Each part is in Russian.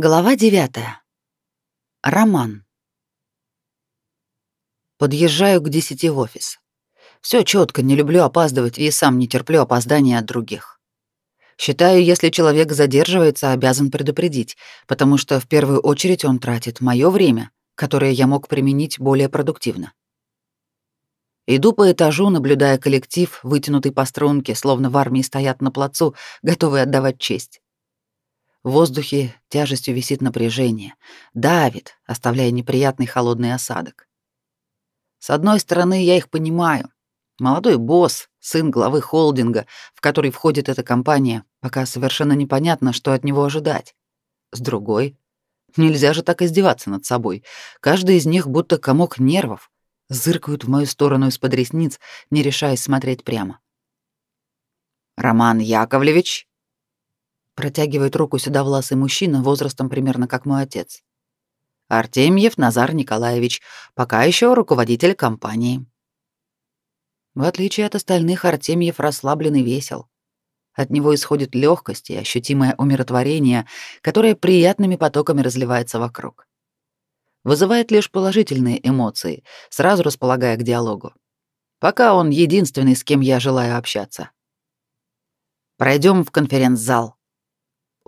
Глава девятая. Роман. Подъезжаю к десяти в офис. Все четко, не люблю опаздывать и сам не терплю опоздания от других. Считаю, если человек задерживается, обязан предупредить, потому что в первую очередь он тратит мое время, которое я мог применить более продуктивно. Иду по этажу, наблюдая коллектив, вытянутый по струнке, словно в армии стоят на плацу, готовые отдавать честь. В воздухе тяжестью висит напряжение, давит, оставляя неприятный холодный осадок. С одной стороны, я их понимаю. Молодой босс, сын главы холдинга, в который входит эта компания, пока совершенно непонятно, что от него ожидать. С другой, нельзя же так издеваться над собой. Каждый из них будто комок нервов, зыркают в мою сторону из-под ресниц, не решаясь смотреть прямо. «Роман Яковлевич», Протягивает руку сюда власый мужчина, возрастом примерно как мой отец. Артемьев Назар Николаевич, пока еще руководитель компании. В отличие от остальных, Артемьев расслаблен и весел. От него исходит легкость и ощутимое умиротворение, которое приятными потоками разливается вокруг. Вызывает лишь положительные эмоции, сразу располагая к диалогу. Пока он единственный, с кем я желаю общаться. Пройдем в конференц-зал.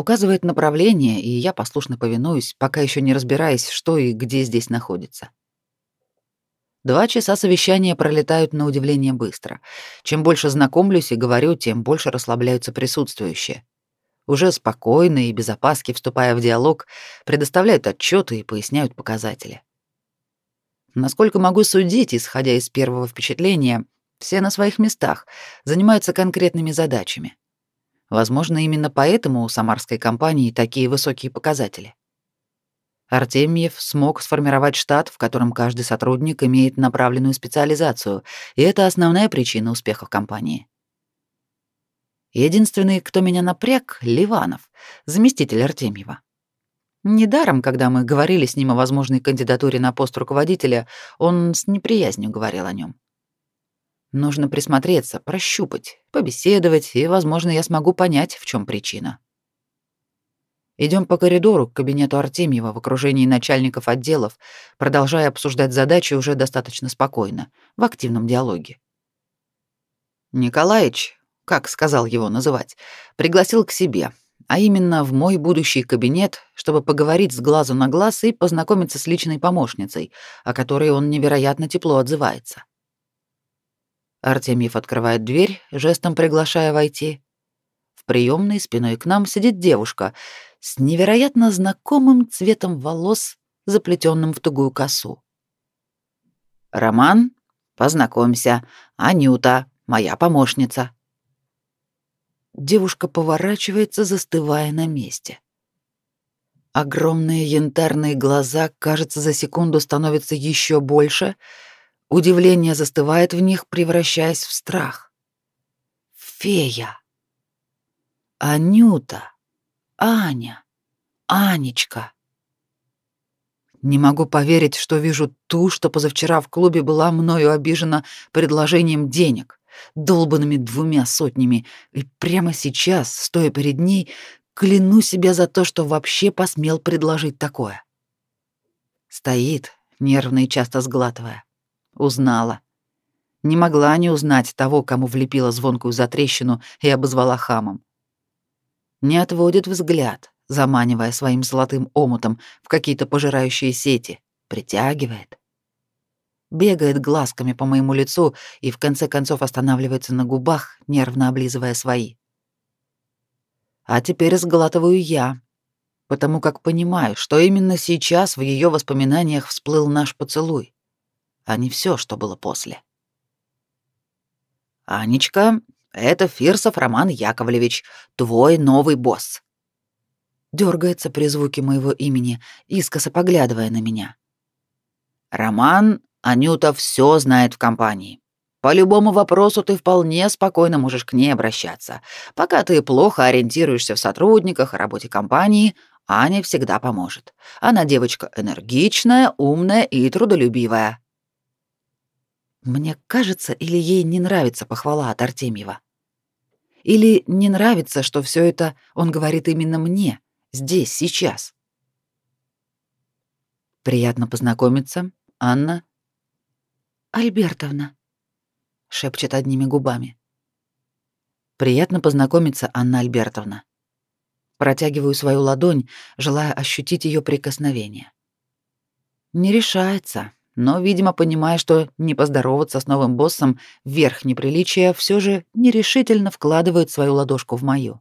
Указывает направление, и я послушно повинуюсь, пока еще не разбираясь, что и где здесь находится. Два часа совещания пролетают на удивление быстро. Чем больше знакомлюсь и говорю, тем больше расслабляются присутствующие. Уже спокойно и без опаски, вступая в диалог, предоставляют отчеты и поясняют показатели. Насколько могу судить, исходя из первого впечатления, все на своих местах, занимаются конкретными задачами. Возможно, именно поэтому у самарской компании такие высокие показатели. Артемьев смог сформировать штат, в котором каждый сотрудник имеет направленную специализацию, и это основная причина успеха компании. Единственный, кто меня напряг, Ливанов, заместитель Артемьева. Недаром, когда мы говорили с ним о возможной кандидатуре на пост руководителя, он с неприязнью говорил о нем. Нужно присмотреться, прощупать, побеседовать, и, возможно, я смогу понять, в чем причина. Идем по коридору к кабинету Артемьева в окружении начальников отделов, продолжая обсуждать задачи уже достаточно спокойно, в активном диалоге. Николаич, как сказал его называть, пригласил к себе, а именно в мой будущий кабинет, чтобы поговорить с глазу на глаз и познакомиться с личной помощницей, о которой он невероятно тепло отзывается. Артемьев открывает дверь, жестом приглашая войти. В приемной спиной к нам сидит девушка с невероятно знакомым цветом волос, заплетенным в тугую косу. «Роман, познакомься, Анюта, моя помощница». Девушка поворачивается, застывая на месте. Огромные янтарные глаза, кажется, за секунду становятся еще больше — Удивление застывает в них, превращаясь в страх. Фея. Анюта. Аня. Анечка. Не могу поверить, что вижу ту, что позавчера в клубе была мною обижена предложением денег, долбанными двумя сотнями, и прямо сейчас, стоя перед ней, кляну себя за то, что вообще посмел предложить такое. Стоит, нервно и часто сглатывая. Узнала. Не могла не узнать того, кому влепила звонкую затрещину и обозвала хамом. Не отводит взгляд, заманивая своим золотым омутом в какие-то пожирающие сети, притягивает. Бегает глазками по моему лицу и в конце концов останавливается на губах, нервно облизывая свои. А теперь сглатываю я, потому как понимаю, что именно сейчас в ее воспоминаниях всплыл наш поцелуй а не все, что было после. «Анечка, это Фирсов Роман Яковлевич, твой новый босс». Дергается при звуке моего имени, искоса поглядывая на меня. «Роман, Анюта все знает в компании. По любому вопросу ты вполне спокойно можешь к ней обращаться. Пока ты плохо ориентируешься в сотрудниках и работе компании, Аня всегда поможет. Она девочка энергичная, умная и трудолюбивая. Мне кажется, или ей не нравится похвала от Артемьева. Или не нравится, что все это он говорит именно мне, здесь, сейчас. Приятно познакомиться, Анна. Альбертовна, шепчет одними губами. Приятно познакомиться, Анна Альбертовна. Протягиваю свою ладонь, желая ощутить ее прикосновение. Не решается, но, видимо, понимая, что не поздороваться с новым боссом верх неприличия, все же нерешительно вкладывает свою ладошку в мою.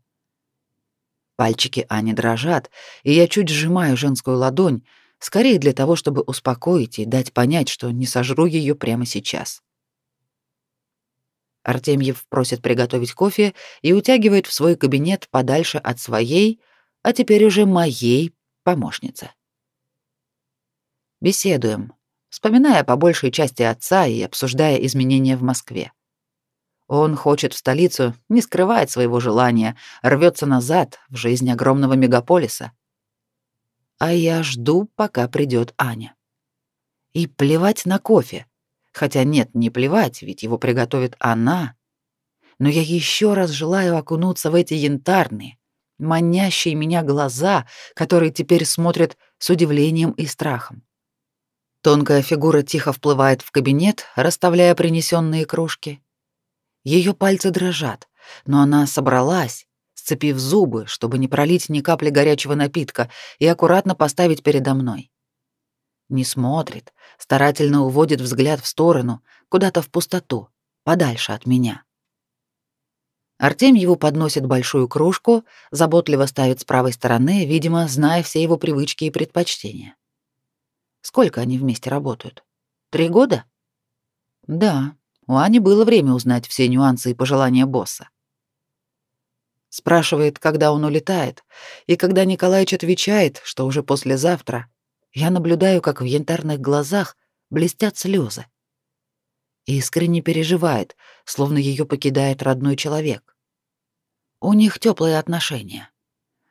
Пальчики Ани дрожат, и я чуть сжимаю женскую ладонь, скорее для того, чтобы успокоить и дать понять, что не сожру ее прямо сейчас. Артемьев просит приготовить кофе и утягивает в свой кабинет подальше от своей, а теперь уже моей помощницы. Беседуем, вспоминая по большей части отца и обсуждая изменения в Москве. Он хочет в столицу, не скрывает своего желания, рвется назад в жизнь огромного мегаполиса. А я жду, пока придет Аня. И плевать на кофе. Хотя нет, не плевать, ведь его приготовит она. Но я еще раз желаю окунуться в эти янтарные, манящие меня глаза, которые теперь смотрят с удивлением и страхом. Тонкая фигура тихо вплывает в кабинет, расставляя принесенные кружки. Ее пальцы дрожат, но она собралась, сцепив зубы, чтобы не пролить ни капли горячего напитка, и аккуратно поставить передо мной. Не смотрит, старательно уводит взгляд в сторону, куда-то в пустоту, подальше от меня. Артем его подносит большую кружку, заботливо ставит с правой стороны, видимо, зная все его привычки и предпочтения. Сколько они вместе работают? Три года? Да, у Ани было время узнать все нюансы и пожелания босса. Спрашивает, когда он улетает, и когда Николаевич отвечает, что уже послезавтра, я наблюдаю, как в янтарных глазах блестят слезы. Искренне переживает, словно ее покидает родной человек. У них теплые отношения.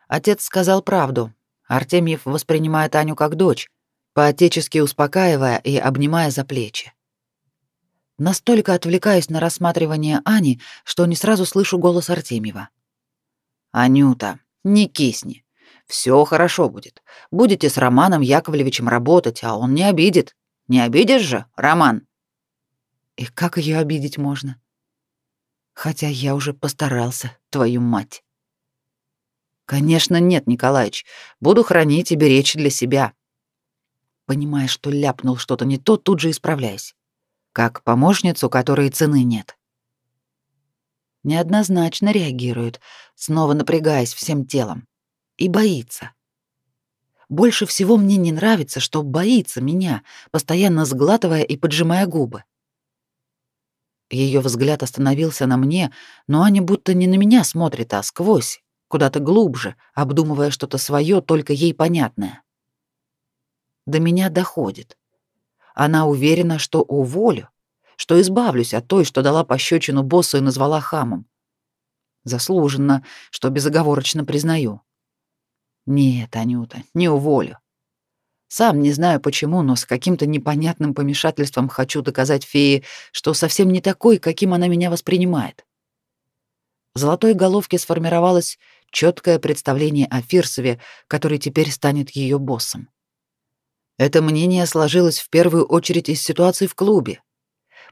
Отец сказал правду. Артемьев воспринимает Аню как дочь, поотечески успокаивая и обнимая за плечи. Настолько отвлекаюсь на рассматривание Ани, что не сразу слышу голос Артемьева. «Анюта, не кисни. Все хорошо будет. Будете с Романом Яковлевичем работать, а он не обидит. Не обидишь же, Роман?» И как ее обидеть можно? Хотя я уже постарался, твою мать. Конечно, нет, Николаевич. Буду хранить и беречь для себя понимая, что ляпнул что-то не то, тут же исправляясь. Как помощницу, которой цены нет. Неоднозначно реагирует, снова напрягаясь всем телом. И боится. Больше всего мне не нравится, что боится меня, постоянно сглатывая и поджимая губы. Ее взгляд остановился на мне, но Аня будто не на меня смотрит, а сквозь, куда-то глубже, обдумывая что-то свое, только ей понятное до меня доходит. Она уверена, что уволю, что избавлюсь от той, что дала пощечину боссу и назвала хамом. Заслуженно, что безоговорочно признаю. Нет, Анюта, не уволю. Сам не знаю почему, но с каким-то непонятным помешательством хочу доказать фее, что совсем не такой, каким она меня воспринимает. В золотой головке сформировалось четкое представление о Фирсове, который теперь станет ее боссом. Это мнение сложилось в первую очередь из ситуации в клубе.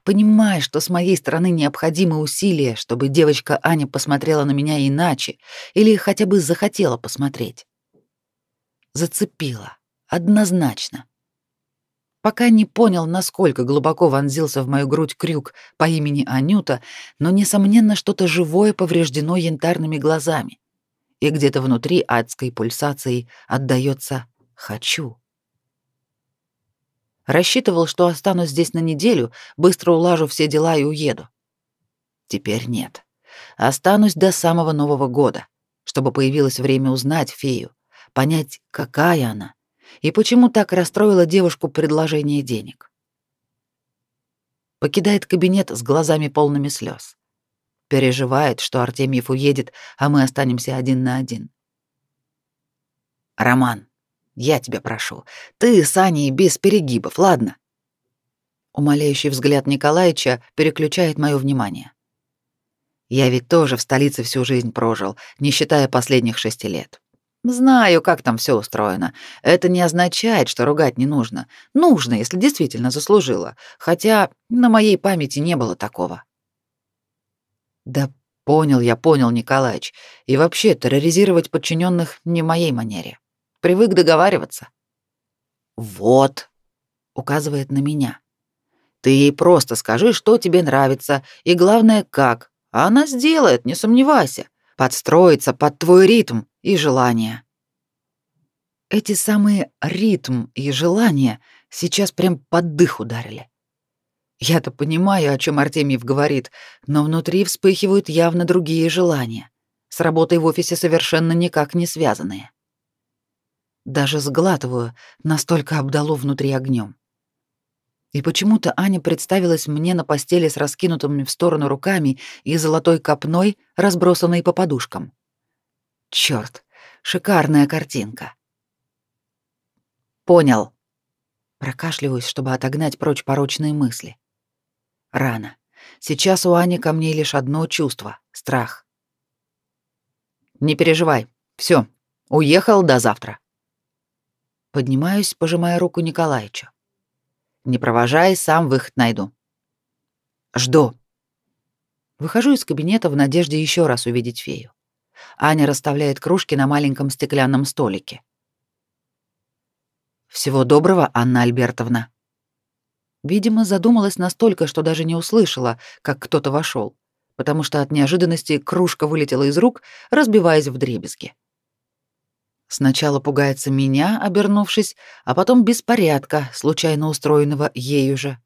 Понимая, что с моей стороны необходимы усилия, чтобы девочка Аня посмотрела на меня иначе или хотя бы захотела посмотреть. Зацепила. Однозначно. Пока не понял, насколько глубоко вонзился в мою грудь крюк по имени Анюта, но, несомненно, что-то живое повреждено янтарными глазами. И где-то внутри адской пульсацией отдаётся «хочу». Рассчитывал, что останусь здесь на неделю, быстро улажу все дела и уеду. Теперь нет. Останусь до самого Нового года, чтобы появилось время узнать фею, понять, какая она и почему так расстроила девушку предложение денег. Покидает кабинет с глазами полными слез. Переживает, что Артемьев уедет, а мы останемся один на один. Роман, я тебя прошу, ты с Аней без перегибов, ладно?» Умоляющий взгляд Николаевича переключает мое внимание. «Я ведь тоже в столице всю жизнь прожил, не считая последних шести лет. Знаю, как там все устроено. Это не означает, что ругать не нужно. Нужно, если действительно заслужила. Хотя на моей памяти не было такого. Да понял я, понял, Николаевич. И вообще, терроризировать подчиненных не моей манере. Привык договариваться. Вот, указывает на меня. Ты ей просто скажи, что тебе нравится, и главное, как. А она сделает, не сомневайся. Подстроится под твой ритм и желания. Эти самые ритм и желания сейчас прям под дых ударили. Я-то понимаю, о чем Артемьев говорит, но внутри вспыхивают явно другие желания, с работой в офисе совершенно никак не связанные. Даже сглатываю, настолько обдало внутри огнем. И почему-то Аня представилась мне на постели с раскинутыми в сторону руками и золотой копной, разбросанной по подушкам. Чёрт, шикарная картинка. Понял. Прокашливаюсь, чтобы отогнать прочь порочные мысли. Рано. Сейчас у Ани ко мне лишь одно чувство — страх. Не переживай. Все. Уехал до завтра. Поднимаюсь, пожимая руку Николаевичу. Не провожай, сам выход найду. Жду. Выхожу из кабинета в надежде еще раз увидеть фею. Аня расставляет кружки на маленьком стеклянном столике. Всего доброго, Анна Альбертовна. Видимо, задумалась настолько, что даже не услышала, как кто-то вошел, потому что от неожиданности кружка вылетела из рук, разбиваясь в дребезги. Сначала пугается меня, обернувшись, а потом беспорядка, случайно устроенного ею же.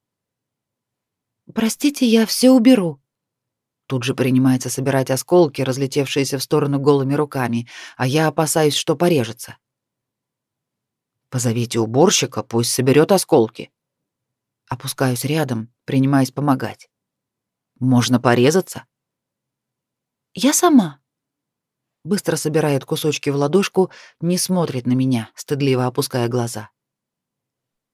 «Простите, я все уберу». Тут же принимается собирать осколки, разлетевшиеся в сторону голыми руками, а я опасаюсь, что порежется. «Позовите уборщика, пусть соберет осколки». Опускаюсь рядом, принимаясь помогать. «Можно порезаться?» «Я сама», быстро собирает кусочки в ладошку, не смотрит на меня, стыдливо опуская глаза.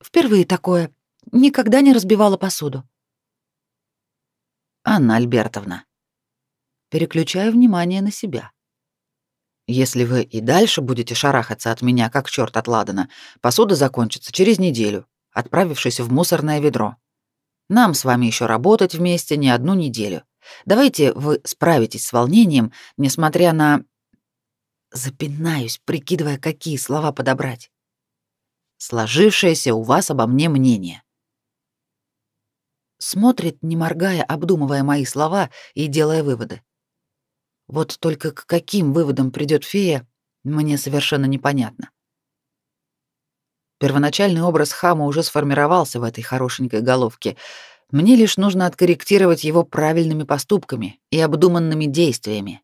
Впервые такое. Никогда не разбивала посуду. Анна Альбертовна. Переключаю внимание на себя. Если вы и дальше будете шарахаться от меня, как черт от ладана, посуда закончится через неделю, отправившись в мусорное ведро. Нам с вами еще работать вместе не одну неделю. Давайте вы справитесь с волнением, несмотря на Запинаюсь, прикидывая, какие слова подобрать. Сложившееся у вас обо мне мнение. Смотрит, не моргая, обдумывая мои слова и делая выводы. Вот только к каким выводам придет фея, мне совершенно непонятно. Первоначальный образ хама уже сформировался в этой хорошенькой головке. Мне лишь нужно откорректировать его правильными поступками и обдуманными действиями.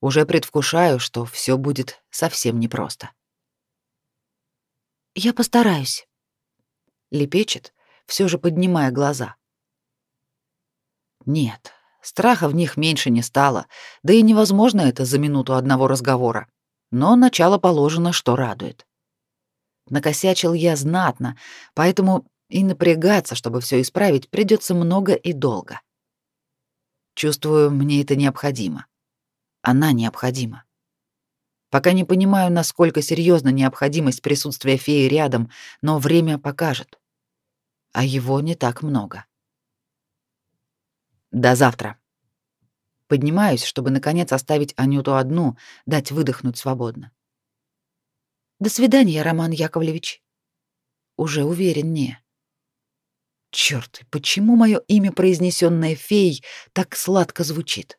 Уже предвкушаю, что все будет совсем непросто. «Я постараюсь», — лепечет, все же поднимая глаза. Нет, страха в них меньше не стало, да и невозможно это за минуту одного разговора. Но начало положено, что радует. Накосячил я знатно, поэтому и напрягаться, чтобы все исправить, придется много и долго. Чувствую, мне это необходимо. Она необходима. Пока не понимаю, насколько серьезна необходимость присутствия феи рядом, но время покажет. А его не так много. До завтра. Поднимаюсь, чтобы наконец оставить Анюту одну, дать выдохнуть свободно. До свидания, Роман Яковлевич. Уже уверен не. Черт, почему мое имя, произнесенное феей, так сладко звучит?